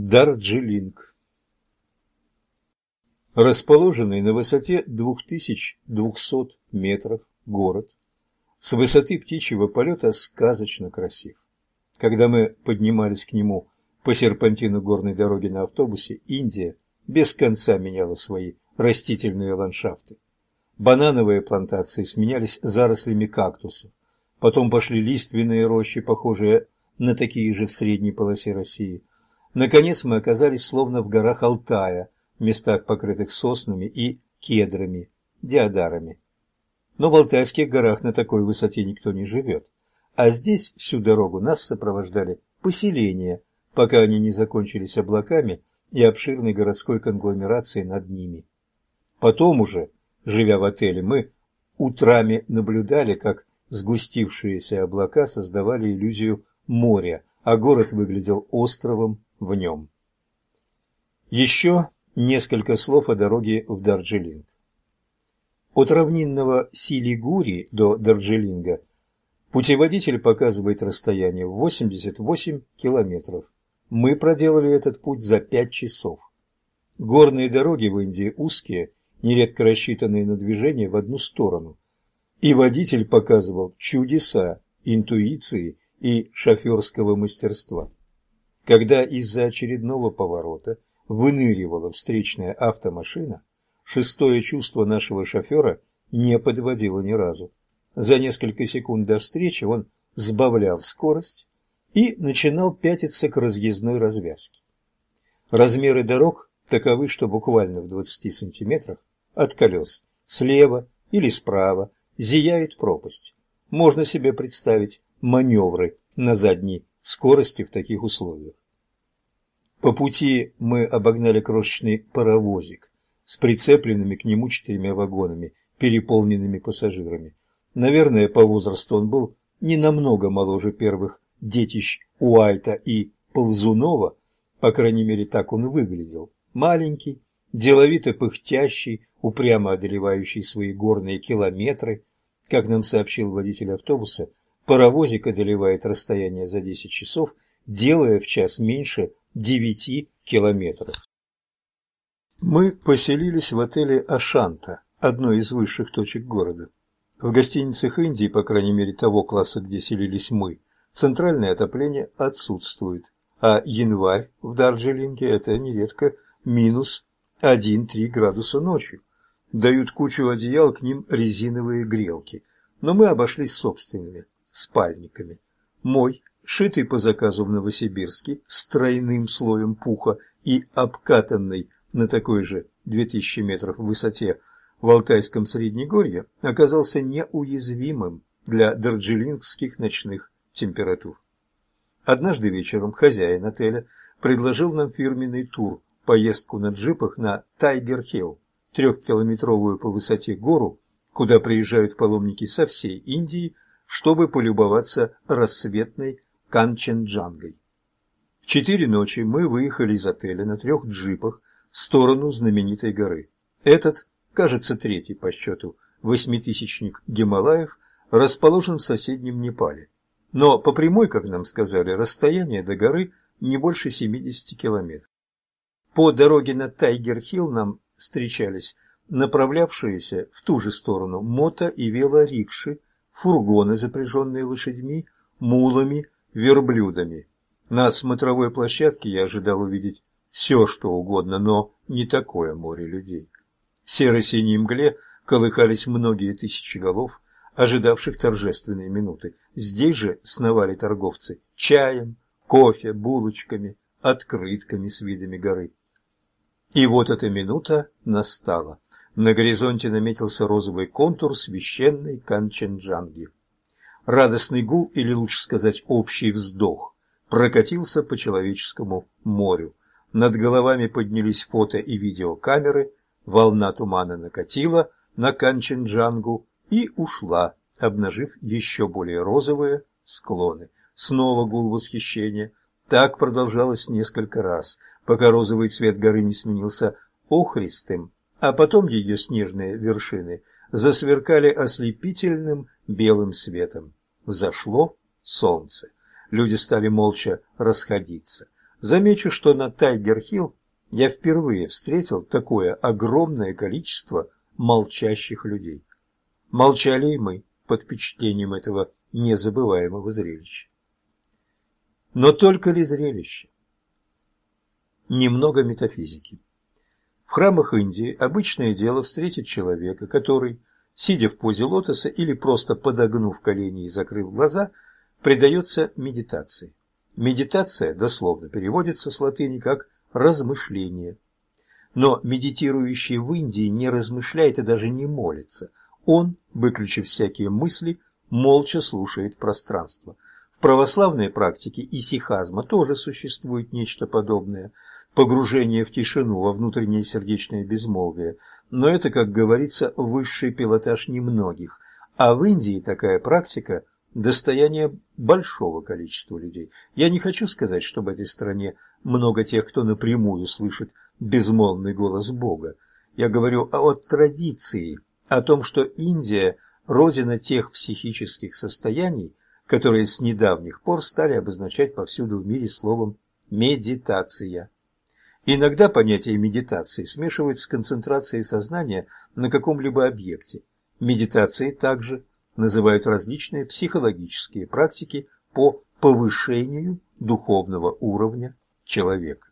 Дарджилинг Расположенный на высоте 2200 метров город с высоты птичьего полета сказочно красив. Когда мы поднимались к нему по серпантину горной дороги на автобусе, Индия без конца меняла свои растительные ландшафты. Банановые плантации сменялись зарослями кактусов, потом пошли лиственные рощи, похожие на такие же в средней полосе России. Наконец мы оказались словно в горах Алтая, местах, покрытых соснами и кедрами, диадарами. Но в Алтайских горах на такой высоте никто не живет. А здесь всю дорогу нас сопровождали поселения, пока они не закончились облаками и обширной городской конгломерацией над ними. Потом уже, живя в отеле, мы утрами наблюдали, как сгустившиеся облака создавали иллюзию моря, а город выглядел островом в нем. Еще несколько слов о дороге в Дарджилинг. От равнинного Силигури до Дарджилинга путеводитель показывает расстояние в 88 километров. Мы проделали этот путь за 5 часов. Горные дороги в Индии узкие, нередко рассчитанные на движение в одну сторону. И водитель показывал чудеса интуиции и шоферского мастерства. Когда из-за очередного поворота выныривала встречная автомашина, шестое чувство нашего шофера не подводило ни разу. За несколько секунд до встречи он сбавлял скорость и начинал пятиться к разъездной развязке. Размеры дорог таковы, что буквально в 20 сантиметрах от колес слева или справа зияет пропасть. Можно себе представить маневры на задней скорости в таких условиях. По пути мы обогнали крошечный паровозик с прицепленными к нему четырьмя вагонами, переполненными пассажирами. Наверное, по возрасту он был не намного моложе первых детищ Уайта и Ползунова, по крайней мере, так он выглядел. Маленький, деловито пыхтящий, упрямо одолевающий свои горные километры. Как нам сообщил водитель автобуса, паровозик одолевает расстояние за 10 часов, делая в час меньше 9 километров. Мы поселились в отеле «Ашанта», одной из высших точек города. В гостиницах Индии, по крайней мере того класса, где селились мы, центральное отопление отсутствует, а январь в Дарджилинге – это нередко минус 1-3 градуса ночью. Дают кучу одеял, к ним резиновые грелки, но мы обошлись собственными спальниками. Мой шитый по заказу в Новосибирске с тройным слоем пуха и обкатанный на такой же 2000 метров высоте в Алтайском Среднегорье, оказался неуязвимым для дарджилингских ночных температур. Однажды вечером хозяин отеля предложил нам фирменный тур, поездку на джипах на Тайгер-Хилл, трехкилометровую по высоте гору, куда приезжают паломники со всей Индии, чтобы полюбоваться рассветной Канченджангой. В четыре ночи мы выехали из отеля на трех джипах в сторону знаменитой горы. Этот, кажется, третий по счету восьмитысячник Гималаев расположен в соседнем Непале. Но по прямой, как нам сказали, расстояние до горы не больше 70 километров. По дороге на Тайгер-Хилл нам встречались направлявшиеся в ту же сторону мото- и велорикши, фургоны, запряженные лошадьми, мулами, верблюдами. На смотровой площадке я ожидал увидеть все, что угодно, но не такое море людей. В серо-синей мгле колыхались многие тысячи голов, ожидавших торжественной минуты. Здесь же сновали торговцы чаем, кофе, булочками, открытками с видами горы. И вот эта минута настала. На горизонте наметился розовый контур священной Канченджанги. Радостный гул, или лучше сказать общий вздох, прокатился по человеческому морю. Над головами поднялись фото и видеокамеры, волна тумана накатила на Канченджангу и ушла, обнажив еще более розовые склоны. Снова гул восхищения. Так продолжалось несколько раз, пока розовый цвет горы не сменился охристым, а потом ее снежные вершины засверкали ослепительным белым светом. Взошло солнце. Люди стали молча расходиться. Замечу, что на Тайгер-Хилл я впервые встретил такое огромное количество молчащих людей. Молчали и мы под впечатлением этого незабываемого зрелища. Но только ли зрелище? Немного метафизики. В храмах Индии обычное дело встретить человека, который, сидя в позе лотоса или просто подогнув колени и закрыв глаза, предается медитации. Медитация дословно переводится с латыни как «размышление». Но медитирующий в Индии не размышляет и даже не молится. Он, выключив всякие мысли, молча слушает пространство. В православной практике исихазма тоже существует нечто подобное – погружение в тишину, во внутреннее сердечное безмолвие. Но это, как говорится, высший пилотаж немногих. А в Индии такая практика – достояние большого количества людей. Я не хочу сказать, что в этой стране много тех, кто напрямую слышит безмолвный голос Бога. Я говорю о традиции, о том, что Индия – родина тех психических состояний, которые с недавних пор стали обозначать повсюду в мире словом «медитация». Иногда понятие медитации смешивают с концентрацией сознания на каком-либо объекте. Медитацией также называют различные психологические практики по повышению духовного уровня человека.